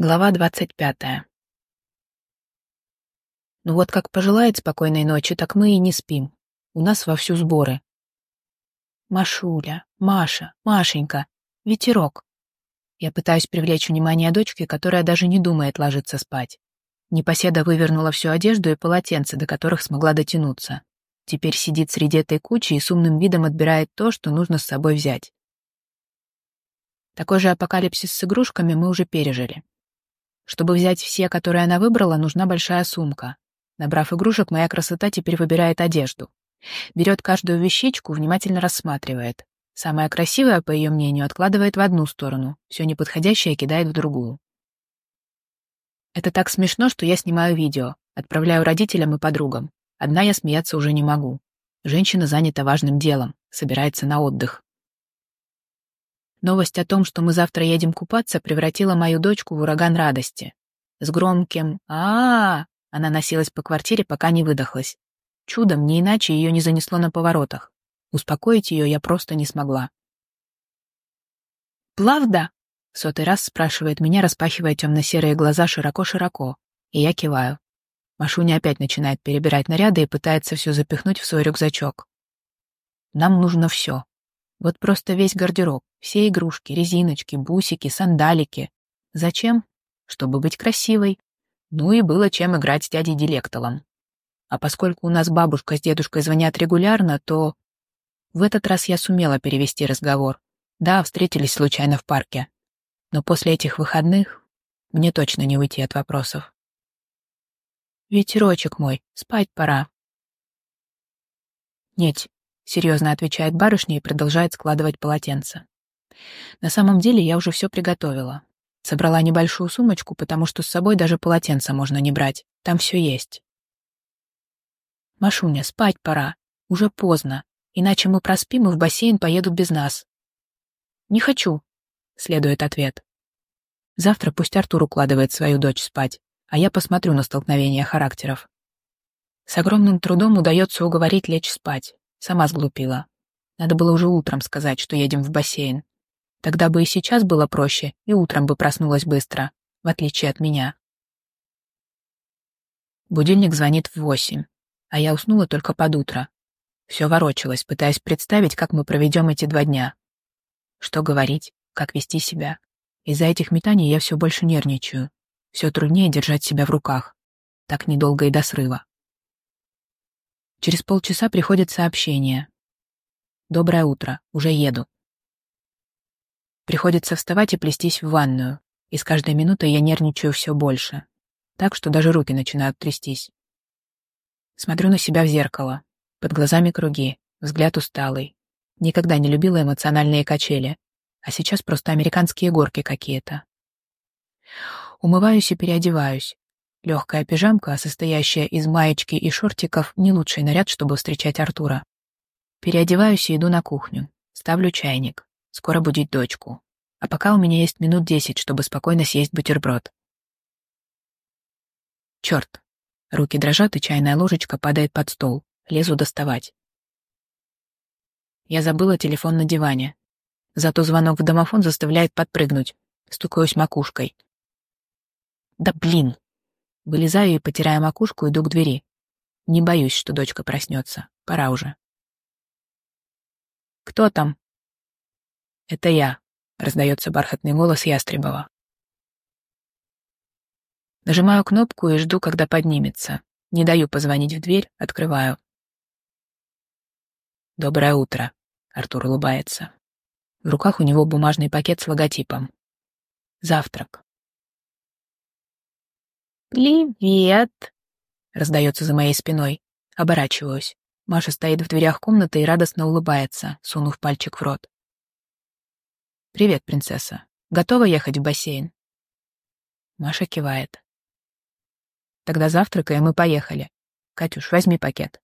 Глава двадцать пятая. Ну вот как пожелает спокойной ночи, так мы и не спим. У нас вовсю сборы. Машуля, Маша, Машенька, ветерок. Я пытаюсь привлечь внимание дочки, которая даже не думает ложиться спать. Непоседа вывернула всю одежду и полотенце, до которых смогла дотянуться. Теперь сидит среди этой кучи и с умным видом отбирает то, что нужно с собой взять. Такой же апокалипсис с игрушками мы уже пережили. Чтобы взять все, которые она выбрала, нужна большая сумка. Набрав игрушек, моя красота теперь выбирает одежду. Берет каждую вещичку, внимательно рассматривает. Самое красивое, по ее мнению, откладывает в одну сторону, все неподходящее кидает в другую. Это так смешно, что я снимаю видео, отправляю родителям и подругам. Одна я смеяться уже не могу. Женщина занята важным делом, собирается на отдых. Новость о том, что мы завтра едем купаться, превратила мою дочку в ураган радости. С громким а, -а, -а она носилась по квартире, пока не выдохлась. Чудом, не иначе ее не занесло на поворотах. Успокоить ее я просто не смогла. «Плавда?» — сотый раз спрашивает меня, распахивая темно-серые глаза широко-широко, и я киваю. Машуня опять начинает перебирать наряды и пытается все запихнуть в свой рюкзачок. Нам нужно все. Вот просто весь гардероб, все игрушки, резиночки, бусики, сандалики. Зачем? Чтобы быть красивой. Ну и было чем играть с дядей Дилектолом. А поскольку у нас бабушка с дедушкой звонят регулярно, то... В этот раз я сумела перевести разговор. Да, встретились случайно в парке. Но после этих выходных мне точно не уйти от вопросов. «Ветерочек мой, спать пора». «Нет, серьезно отвечает барышня и продолжает складывать полотенце. На самом деле я уже все приготовила. Собрала небольшую сумочку, потому что с собой даже полотенца можно не брать. Там все есть. Машуня, спать пора. Уже поздно. Иначе мы проспим и в бассейн поедут без нас. Не хочу, следует ответ. Завтра пусть Артур укладывает свою дочь спать, а я посмотрю на столкновение характеров. С огромным трудом удается уговорить лечь спать. Сама сглупила. Надо было уже утром сказать, что едем в бассейн. Тогда бы и сейчас было проще, и утром бы проснулась быстро, в отличие от меня. Будильник звонит в восемь, а я уснула только под утро. Все ворочалось, пытаясь представить, как мы проведем эти два дня. Что говорить, как вести себя. Из-за этих метаний я все больше нервничаю. Все труднее держать себя в руках. Так недолго и до срыва. Через полчаса приходит сообщение. «Доброе утро, уже еду». Приходится вставать и плестись в ванную, и с каждой минутой я нервничаю все больше, так что даже руки начинают трястись. Смотрю на себя в зеркало, под глазами круги, взгляд усталый. Никогда не любила эмоциональные качели, а сейчас просто американские горки какие-то. Умываюсь и переодеваюсь, Легкая пижамка, состоящая из маечки и шортиков, не лучший наряд, чтобы встречать Артура. Переодеваюсь и иду на кухню. Ставлю чайник. Скоро будить дочку. А пока у меня есть минут десять, чтобы спокойно съесть бутерброд. Черт. Руки дрожат, и чайная ложечка падает под стол. Лезу доставать. Я забыла телефон на диване. Зато звонок в домофон заставляет подпрыгнуть. Стукаюсь макушкой. Да блин! Вылезаю и, потирая макушку, иду к двери. Не боюсь, что дочка проснется. Пора уже. «Кто там?» «Это я», — раздается бархатный голос Ястребова. Нажимаю кнопку и жду, когда поднимется. Не даю позвонить в дверь, открываю. «Доброе утро», — Артур улыбается. В руках у него бумажный пакет с логотипом. «Завтрак». «Привет!» — раздается за моей спиной. Оборачиваюсь. Маша стоит в дверях комнаты и радостно улыбается, сунув пальчик в рот. «Привет, принцесса. Готова ехать в бассейн?» Маша кивает. «Тогда завтракаем и поехали. Катюш, возьми пакет».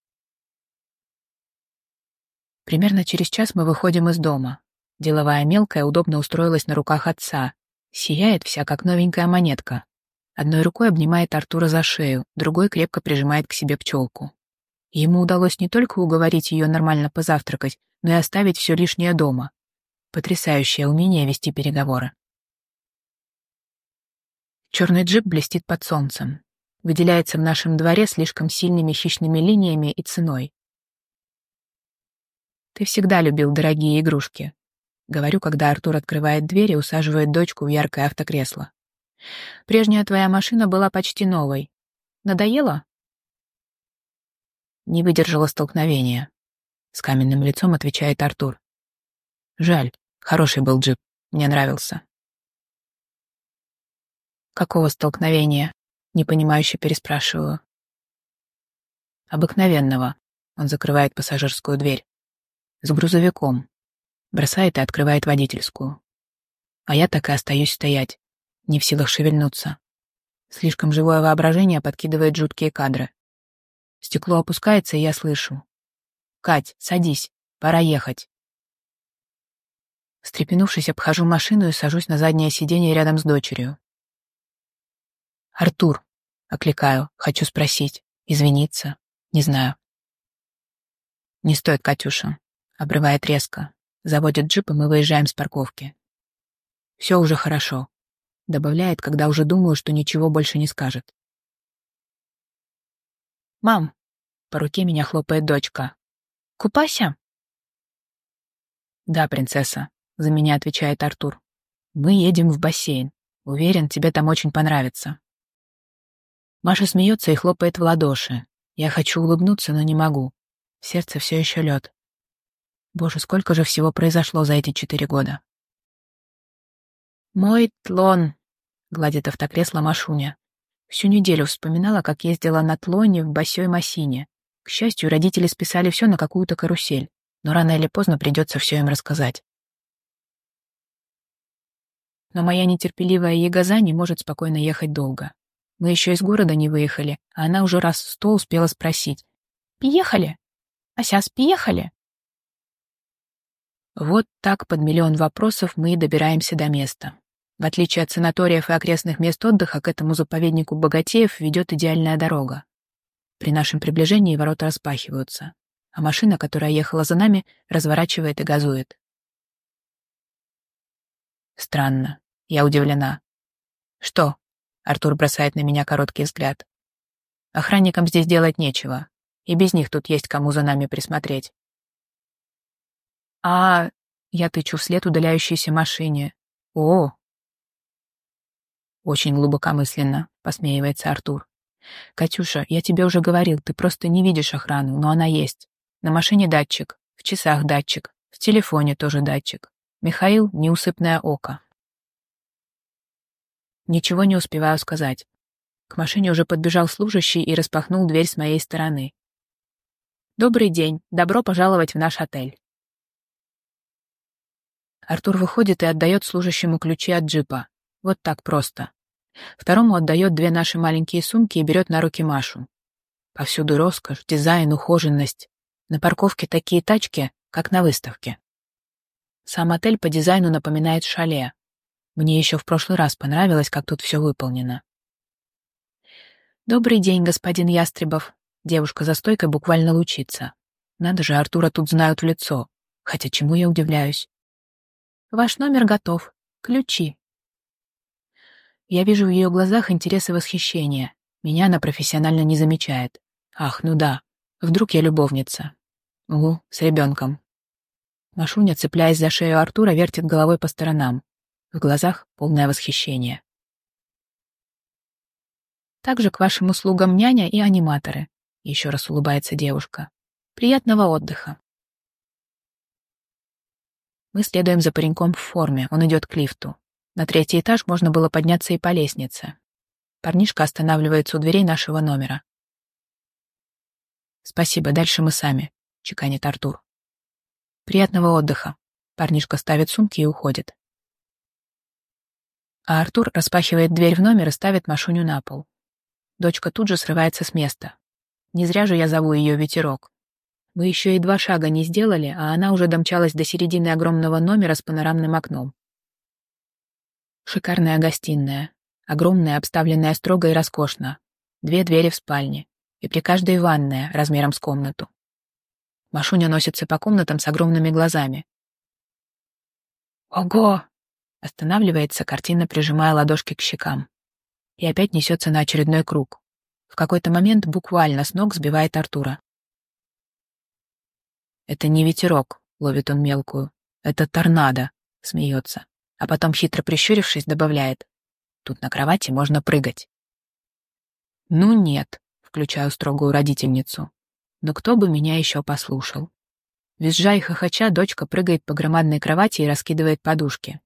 Примерно через час мы выходим из дома. Деловая мелкая удобно устроилась на руках отца. Сияет вся, как новенькая монетка, Одной рукой обнимает Артура за шею, другой крепко прижимает к себе пчелку. Ему удалось не только уговорить ее нормально позавтракать, но и оставить все лишнее дома. Потрясающее умение вести переговоры. Черный джип блестит под солнцем. Выделяется в нашем дворе слишком сильными хищными линиями и ценой. Ты всегда любил дорогие игрушки. Говорю, когда Артур открывает дверь и усаживает дочку в яркое автокресло. Прежняя твоя машина была почти новой. Надоело? Не выдержала столкновения. С каменным лицом отвечает Артур. Жаль, хороший был джип, мне нравился. Какого столкновения? Непонимающе переспрашиваю. Обыкновенного. Он закрывает пассажирскую дверь с грузовиком. Бросает и открывает водительскую. А я так и остаюсь стоять, не в силах шевельнуться. Слишком живое воображение подкидывает жуткие кадры. Стекло опускается, и я слышу. «Кать, садись, пора ехать». Встрепенувшись, обхожу машину и сажусь на заднее сиденье рядом с дочерью. «Артур», — окликаю, хочу спросить, извиниться, не знаю. «Не стоит, Катюша. Обрывает резко. Заводит джип, и мы выезжаем с парковки. Все уже хорошо. Добавляет, когда уже думаю, что ничего больше не скажет. «Мам!» — по руке меня хлопает дочка. «Купайся?» «Да, принцесса», — за меня отвечает Артур. «Мы едем в бассейн. Уверен, тебе там очень понравится». Маша смеется и хлопает в ладоши. Я хочу улыбнуться, но не могу. В сердце все еще лед. Боже, сколько же всего произошло за эти четыре года. «Мой тлон», — гладит автокресло Машуня. Всю неделю вспоминала, как ездила на тлоне в Басёй Масине. К счастью, родители списали все на какую-то карусель, но рано или поздно придется все им рассказать. Но моя нетерпеливая ягоза не может спокойно ехать долго. Мы еще из города не выехали, а она уже раз сто успела спросить. «Приехали? А сейчас приехали?» Вот так под миллион вопросов мы и добираемся до места. В отличие от санаториев и окрестных мест отдыха, к этому заповеднику богатеев ведет идеальная дорога. При нашем приближении ворота распахиваются, а машина, которая ехала за нами, разворачивает и газует. Странно. Я удивлена. Что? Артур бросает на меня короткий взгляд. Охранникам здесь делать нечего, и без них тут есть кому за нами присмотреть. А я тычу вслед удаляющейся машине. О! Очень глубокомысленно, посмеивается Артур. Катюша, я тебе уже говорил, ты просто не видишь охрану, но она есть. На машине датчик, в часах датчик, в телефоне тоже датчик. Михаил — неусыпное око. Ничего не успеваю сказать. К машине уже подбежал служащий и распахнул дверь с моей стороны. «Добрый день, добро пожаловать в наш отель». Артур выходит и отдает служащему ключи от джипа. Вот так просто. Второму отдает две наши маленькие сумки и берет на руки Машу. Повсюду роскошь, дизайн, ухоженность. На парковке такие тачки, как на выставке. Сам отель по дизайну напоминает шале. Мне еще в прошлый раз понравилось, как тут все выполнено. «Добрый день, господин Ястребов». Девушка за стойкой буквально лучится. Надо же, Артура тут знают в лицо. Хотя чему я удивляюсь? Ваш номер готов. Ключи. Я вижу в ее глазах интерес и восхищение. Меня она профессионально не замечает. Ах, ну да. Вдруг я любовница. Угу, с ребенком. Машуня, цепляясь за шею Артура, вертит головой по сторонам. В глазах полное восхищение. Также к вашим услугам няня и аниматоры. Еще раз улыбается девушка. Приятного отдыха. Мы следуем за пареньком в форме, он идет к лифту. На третий этаж можно было подняться и по лестнице. Парнишка останавливается у дверей нашего номера. «Спасибо, дальше мы сами», — чеканит Артур. «Приятного отдыха». Парнишка ставит сумки и уходит. А Артур распахивает дверь в номер и ставит Машуню на пол. Дочка тут же срывается с места. Не зря же я зову ее Ветерок. Мы еще и два шага не сделали, а она уже домчалась до середины огромного номера с панорамным окном. Шикарная гостиная. Огромная, обставленная строго и роскошно. Две двери в спальне. И при каждой ванная, размером с комнату. Машуня носится по комнатам с огромными глазами. «Ого!» — останавливается, картина прижимая ладошки к щекам. и опять несется на очередной круг. В какой-то момент буквально с ног сбивает Артура. «Это не ветерок», — ловит он мелкую. «Это торнадо», — смеется. А потом, хитро прищурившись, добавляет. «Тут на кровати можно прыгать». «Ну нет», — включаю строгую родительницу. «Но кто бы меня еще послушал?» Визжа и хохоча, дочка прыгает по громадной кровати и раскидывает подушки.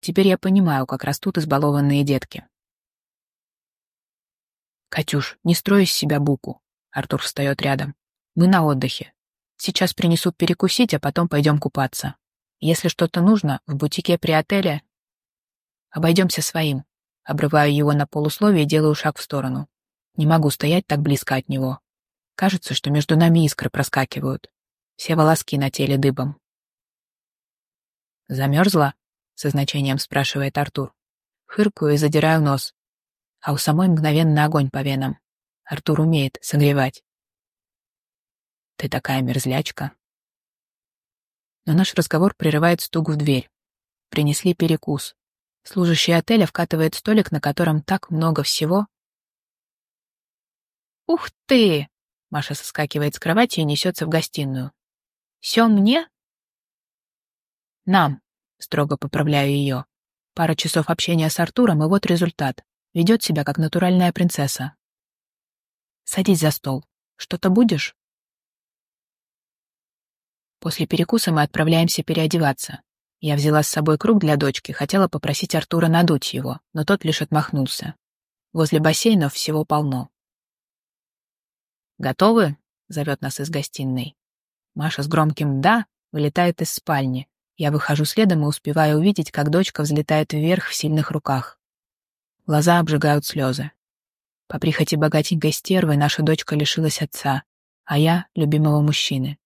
Теперь я понимаю, как растут избалованные детки. «Катюш, не строй из себя буку», — Артур встает рядом. «Мы на отдыхе. Сейчас принесут перекусить, а потом пойдем купаться. Если что-то нужно, в бутике при отеле...» «Обойдемся своим». Обрываю его на полусловие и делаю шаг в сторону. Не могу стоять так близко от него. Кажется, что между нами искры проскакивают. Все волоски на теле дыбом. «Замерзла?» — со значением спрашивает Артур. Хыркаю и задираю нос, а у самой мгновенно огонь по венам. Артур умеет согревать. Ты такая мерзлячка. Но наш разговор прерывает стук в дверь. Принесли перекус. Служащий отеля вкатывает столик, на котором так много всего. «Ух ты!» — Маша соскакивает с кровати и несется в гостиную. «Все мне?» «Нам», — строго поправляю ее. Пара часов общения с Артуром, и вот результат. Ведет себя как натуральная принцесса. Садись за стол. Что-то будешь? После перекуса мы отправляемся переодеваться. Я взяла с собой круг для дочки, хотела попросить Артура надуть его, но тот лишь отмахнулся. Возле бассейнов всего полно. «Готовы?» — зовет нас из гостиной. Маша с громким «да» вылетает из спальни. Я выхожу следом и успеваю увидеть, как дочка взлетает вверх в сильных руках. Глаза обжигают слезы. По прихоти богатенькой стервы наша дочка лишилась отца, а я — любимого мужчины.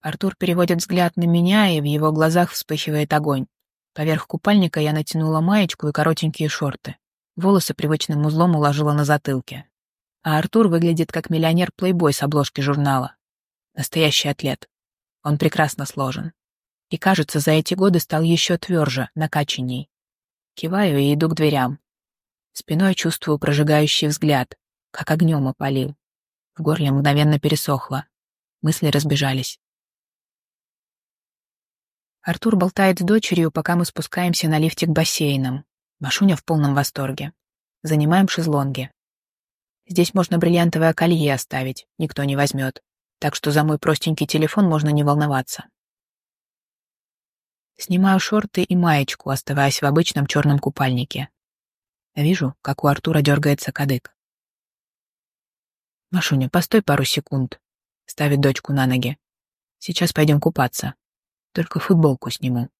Артур переводит взгляд на меня, и в его глазах вспыхивает огонь. Поверх купальника я натянула маечку и коротенькие шорты. Волосы привычным узлом уложила на затылке. А Артур выглядит как миллионер-плейбой с обложки журнала. Настоящий атлет. Он прекрасно сложен. И, кажется, за эти годы стал еще тверже, накачанней. Киваю и иду к дверям. Спиной чувствую прожигающий взгляд, как огнем опалил. В горле мгновенно пересохло. Мысли разбежались. Артур болтает с дочерью, пока мы спускаемся на лифте к бассейнам. Машуня в полном восторге. Занимаем шезлонги. Здесь можно бриллиантовое колье оставить, никто не возьмет. Так что за мой простенький телефон можно не волноваться. Снимаю шорты и маечку, оставаясь в обычном черном купальнике. Вижу, как у Артура дергается кадык. «Машуня, постой пару секунд», — ставит дочку на ноги. «Сейчас пойдем купаться. Только футболку сниму».